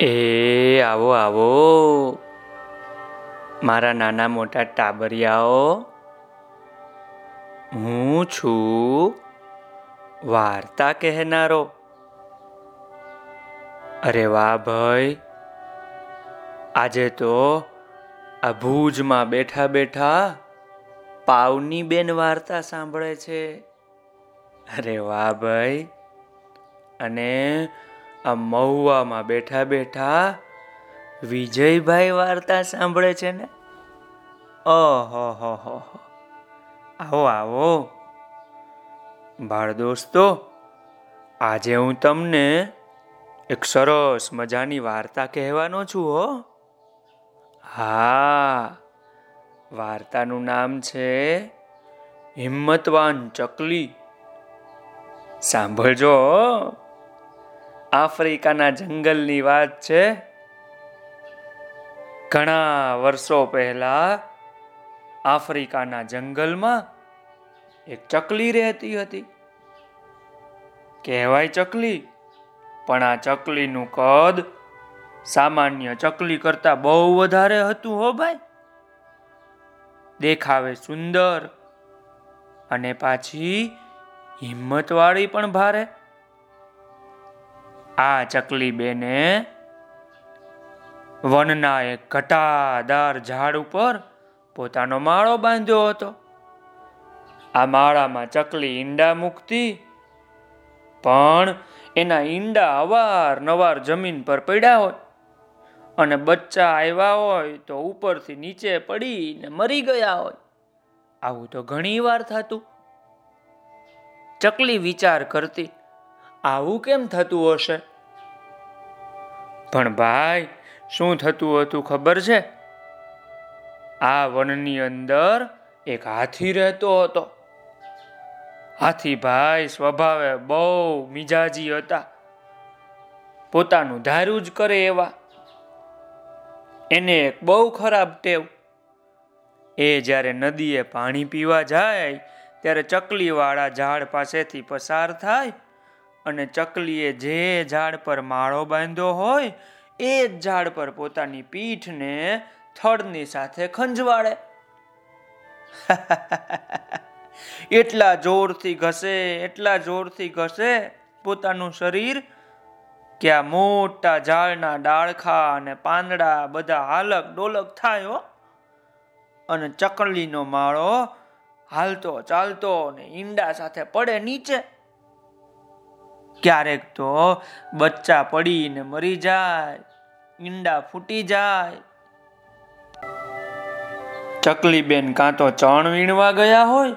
એ, આવો આવો. મારા નાના મોટા ટાબરિયાઓ, હું છું વાર્તા કહેનારો. અરે વાહ ભાઈ, આજે તો આ ભુજમાં બેઠા બેઠા પાવની બેન વાર્તા સાંભળે છે. અરે વાહ ભાઈ, અને આ મહુવામાં બેઠા બેઠા વિજયભાઈ વાર્તા સાંભળે છે ને? ઓહો, હો હો આવો આવો. બાળ દોસ્તો, આજે હું તમને એક સરસ મજાની વાર્તા કહેવાનો છું, હો. હા, વાર્તાનું નામ છે હિંમતવાન ચકલી. સાંભળજો આફ્રિકાના જંગલની વાત છે. ઘણા વર્ષો પહેલા આફ્રિકાના જંગલમાં એક ચકલી રહેતી હતી. કહેવાય ચકલી, પણ આ ચકલીનું કદ સામાન્ય ચકલી કરતા બહુ વધારે હતું હો ભાઈ. દેખાવે સુંદર અને પાછી હિંમતવાળી પણ ભારે. આ ચકલી બેને વનના એક ઘટાદાર ઝાડ ઉપર પોતાનો માળો બાંધ્યો હતો. આ માળામાં ચકલી ઈંડા મૂકતી, પણ એના ઈંડા અવારનવાર જમીન પર પડ્યા હોય અને બચ્ચા આવ્યા હોય તો ઉપરથી નીચે પડીને મરી ગયા હોય. આવું તો ઘણી વાર થતું. ચકલી વિચાર કરતી આવું કેમ થતું હશે? પણ ભાઈ, શું થતું હતું ખબર છે? આ વનની અંદર એક હાથી રહેતો હતો. હાથી ભાઈ સ્વભાવે બહુ મિજાજી હતા. પોતાનું ધાર્યું જ કરે એવા. એને એક બહુ ખરાબ ટેવ. એ જ્યારે નદીએ પાણી પીવા જાય, ત્યારે ચકલીવાળા ઝાડ પાસેથી પસાર થાય અને ચકલીએ જે ઝાડ પર માળો બાંધ્યો હોય, એ જ ઝાડ પર પોતાની પીઠને થડની સાથે ખંજવાળે. એટલા જોરથી ઘસે, એટલા જોરથી ઘસે પોતાનું શરીર કે આ મોટા ઝાડના ડાળખા અને પાંદડા બધા હાલક ડોલક થાય અને ચકલીનો માળો હાલતો ચાલતો ને ઈંડા સાથે પડે નીચે. ક્યારેક તો બચ્ચા પડીને મરી જાય, ઈંડા ફૂટી જાય. ચકલી બેન કાં તો ચણ વીણવા ગયા હોય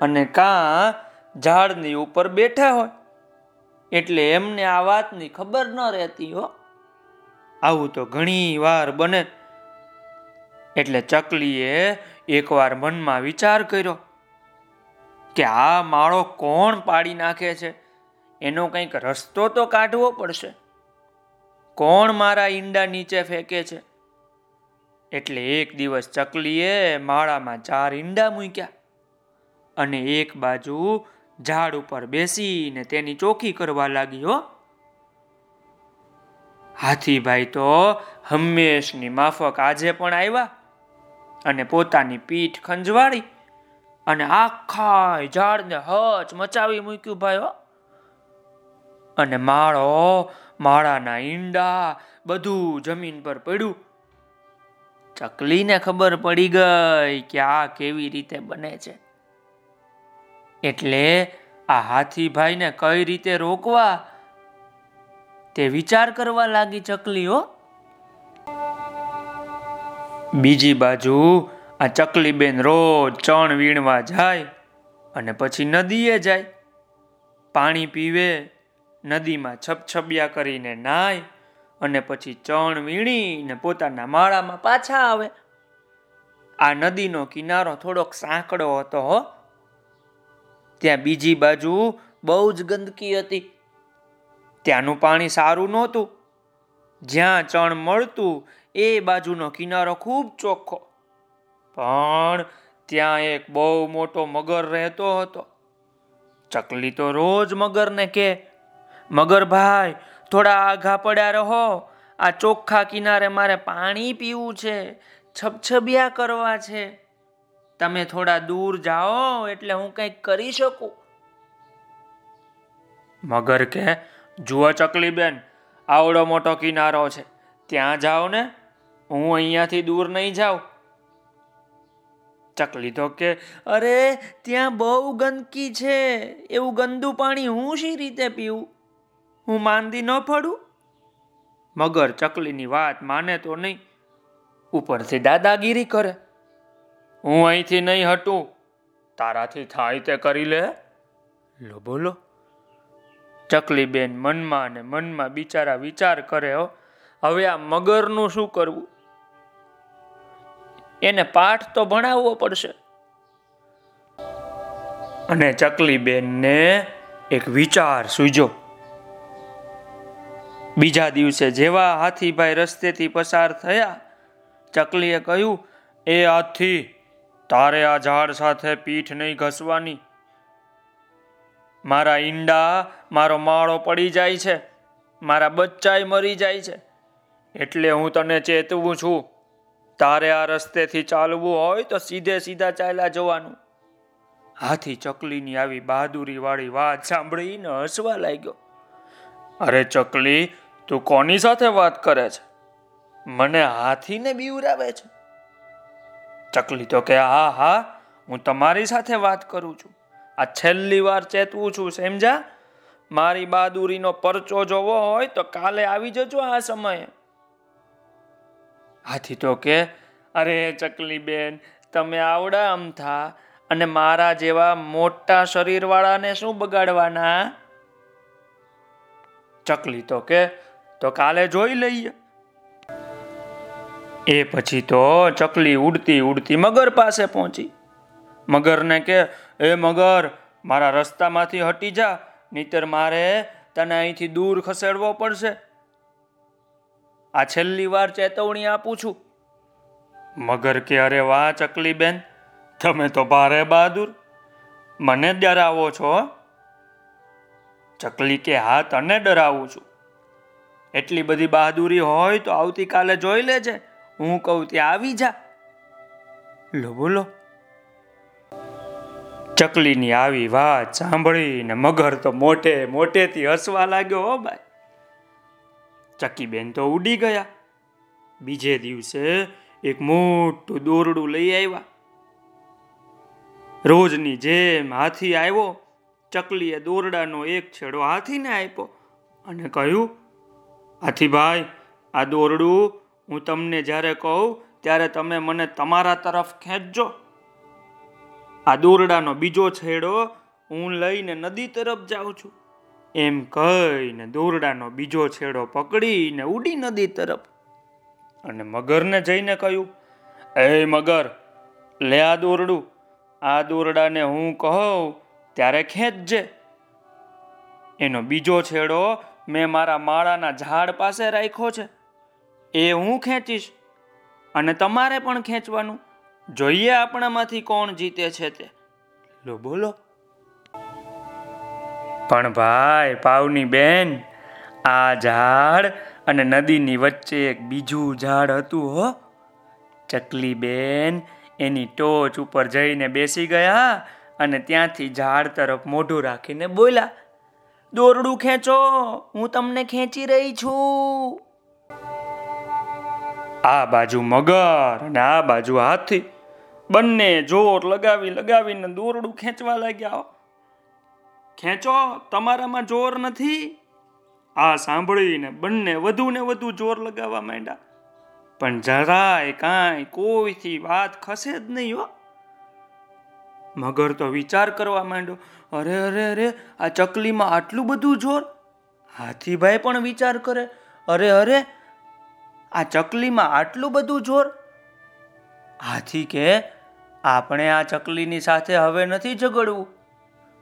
અને કાં ઝાડની ઉપર બેઠા હોય. એટલે એમને આ વાતની ખબર ન રહેતી હો. આવું તો ઘણી વાર બને. એટલે ચકલીએ એકવાર મનમાં વિચાર કર્યો કે આ માળો કોણ પાડી નાખે છે? એનો કંઈક રસ્તો તો કાઢવો પડશે. કોણ મારા ઈંડા નીચે ફેંકે છે? એટલે એક દિવસ ચકલીએ માળામાં ચાર ઈંડા મૂક્યા અને એક બાજુ ઝાડ ઉપર બેસીને તેની ચોખી કરવા લાગી હો. હાથીભાઈ તો હંમેશની માફક આજે પણ આવ્યા અને પોતાની પીઠ ખંજવાળી અને આખા ઝાડને હચ મચાવી મૂક્યું, ભાઈ અને માળો, માળાના ઈંડા, બધું જમીન પર પડ્યું. ચકલીને ખબર પડી ગઈ કે આ કેવી રીતે બને છે. એટલે આ હાથીભાઈને કઈ રીતે રોકવા તે વિચાર કરવા લાગી ચકલીઓ. બીજી બાજુ આ ચકલી બેન રોજ ચણ વીણવા જાય અને પછી નદીએ જાય. પાણી પીવે નદીમાં છપછપિયા કરીને નાય અને પછી ચણ વીણીને પોતાના માળામાં પાછા આવે. આ નદીનો કિનારો થોડોક સાંકડો હતો હો. ત્યાં બીજી બાજુ બહુ જ ગંદકી હતી. ત્યાંનું પાણી સારું નહોતું. જ્યાં ચણ મળતું એ બાજુનો કિનારો ખૂબ ચોખ્ખો. પણ ત્યાં એક બહુ મોટો મગર રહેતો હતો. ચકલી તો રોજ મગરને કે મગર ભાઈ, થોડા આઘા પડ્યા રહો. આ ચોખ્ખા કિનારે મારે પાણી પીવું છે, છબછબિયા કરવા છે. તમે થોડા દૂર જાઓ એટલે હું કંઈક કરી શકું. મગર કે, જુઓ ચકલી બેન આવડો મોટો કિનારો છે. ત્યાં જાઓ ને, હું અહીંયાથી દૂર નહીં જાઉં. ચકલી તો કે, અરે, ત્યાં બહુ ગંદકી છે. એવું ગંદુ પાણી હું શી રીતે પીવું? હું માંદી ન પડું મગર ચકલીની વાત માને તો નહીં. ઉપરથી દાદાગીરી કરે. હું અહીંથી નહીં હટું. તારાથી થાય તે કરી લે. લો બોલો. ચકલી બેન મનમાં અને મનમાં બિચારા વિચાર કરે હો. હવે આ મગરનું શું કરવું? એને પાઠ તો ભણાવવો પડશે. અને ચકલી બેનને એક વિચાર સૂજો. બીજા દિવસે જેવા હાથીભાઈ રસ્તેથી પસાર થયા, ચકલીએ કહ્યું, એ હાથી, તારે આ ઝાડ સાથે પીઠ નહીં ઘસવાની. મારા ઈંડા, મારો માળો પડી જાય છે, મારા બચ્ચાય મરી જાય છે, એટલે હું તને ચેતવું છું. તારે આ રસ્તેથી ચાલવું હોય તો સીધે સીધા ચાલ્યા જવાનું. હાથી ચકલીની આવી બહાદુરીવાળી વાત સાંભળીને હસવા લાગ્યો. અરે ચકલી તું કોની સાથે વાત કરે છે? મને હાથીને બીવરાવે છે. ચકલી તો કે, હા હા, હું તમારી સાથે વાત કરું છું. આ છેલ્લી વાર ચેતવું છું સમજા મારી બહાદુરીનો પરચો જોવો હોય તો કાલે આવી જજો આ સમયે. હાથી તો કે, અરે ચકલી બેન, તમે આવડા અમથા અને મારા જેવા મોટા શરીરવાળાને શું બગાડવાના? ચકલી તો કે તો કાલે જોઈ લઈએ. એ પછી તો ચકલી ઉડતી ઉડતી મગર પાસે પહોંચી. મગરને કે, એ મગર, મારા રસ્તામાંથી હટી જા નહીતર મારે તને અહીંથી દૂર ખસેડવો પડશે. આ છેલ્લી વાર ચેતવણી આપું છું. મગર કે, અરે વાહ ચકલી બેન તમે તો ભારે બહાદુર. મને ડરાવો છો. ચકલી કે, હા, તને ડરાવું છું. એટલી બધી બહાદુરી હોય તો આવતીકાલે જોઈ લેજે. હું કહું, ત્યાં આવી જા. લો, બોલો. ચકલીની આવી વાત સાંભળીને મગર તો મોટે મોટેથી હસવા લાગ્યો, હો ભાઈ. ચકીબેન તો ઉડી ગયા. બીજે દિવસે એક મોટું દોરડું લઈ આવ્યા. રોજની જેમ હાથી આવ્યો, ચકલીએ દોરડાનો એક છેડો હાથીને આપ્યો અને કહ્યું હાથીભાઈ આ દોરડું હું તમને જ્યારે કહું ત્યારે તમે મને તમારા તરફ ખેંચજો. આ દોરડાનો બીજો છેડો હું લઈને નદી તરફ જાઉં છું. એમ કહીને દોરડાનો બીજો છેડો પકડીને ઉડી નદી તરફ. અને મગરને જઈને કહ્યું, એ મગર, લે આ દોરડું. આ દોરડાને હું કહું ત્યારે ખેંચજે. એનો બીજો છેડો મેં મારા માળાના ઝાડ પાસે રાખ્યો છે. એ હું ખેંચીશ અને તમારે પણ ખેંચવાનું. જોઈએ આપણામાંથી કોણ જીતે છે તે. લો, બોલો. પણ ભાઈ, પાવની બેન, આ ઝાડ અને નદીની વચ્ચે એક બીજું ઝાડ હતું હો. ચકલી બેન એની ટોચ ઉપર જઈને બેસી ગયા અને ત્યાંથી ઝાડ તરફ મોઢું રાખીને બોલ્યા દોરડું ખેંચો, હું તમને ખેંચી રહી છું. આ બાજુ મગર અને આ બાજુ હાથી, બંને જોર લગાવી લગાવીને દોરડું ખેંચવા લાગ્યા. ખેંચો, તમારામાં જોર નથી? આ સાંભળીને બંને વધુ ને વધુ જોર લગાવવા માંડ્યા. પણ જરાય કાંઈ કોઈથી વાત ખસે જ નહીં હો. મગર તો વિચાર કરવા માંડ્યો, અરે અરે અરે, આ ચકલીમાં આટલું બધું જોર? હાથીભાઈ પણ વિચાર કરે, અરે અરે, આ ચકલીમાં આટલું બધું જોર? હાથી કે, આપણે આ ચકલીની સાથે હવે નથી ઝઘડવું.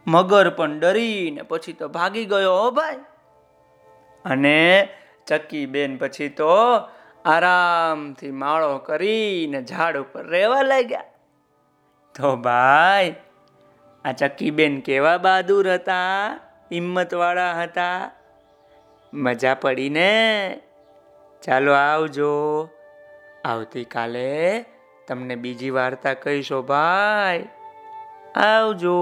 મગર પણ ડરીને પછી તો ભાગી ગયો, હો ભાઈ. અને ચકી બેન પછી તો આરામથી માળો કરીને ઝાડ ઉપર રહેવા લાગ્યા. તો ભાઈ, આ ચક્કીબેન કેવા બહાદુર હતા, હિંમતવાળા હતા. મજા પડી ને? ચાલો આવજો. આવતીકાલે તમને બીજી વાર્તા કહીશો ભાઈ. આવજો.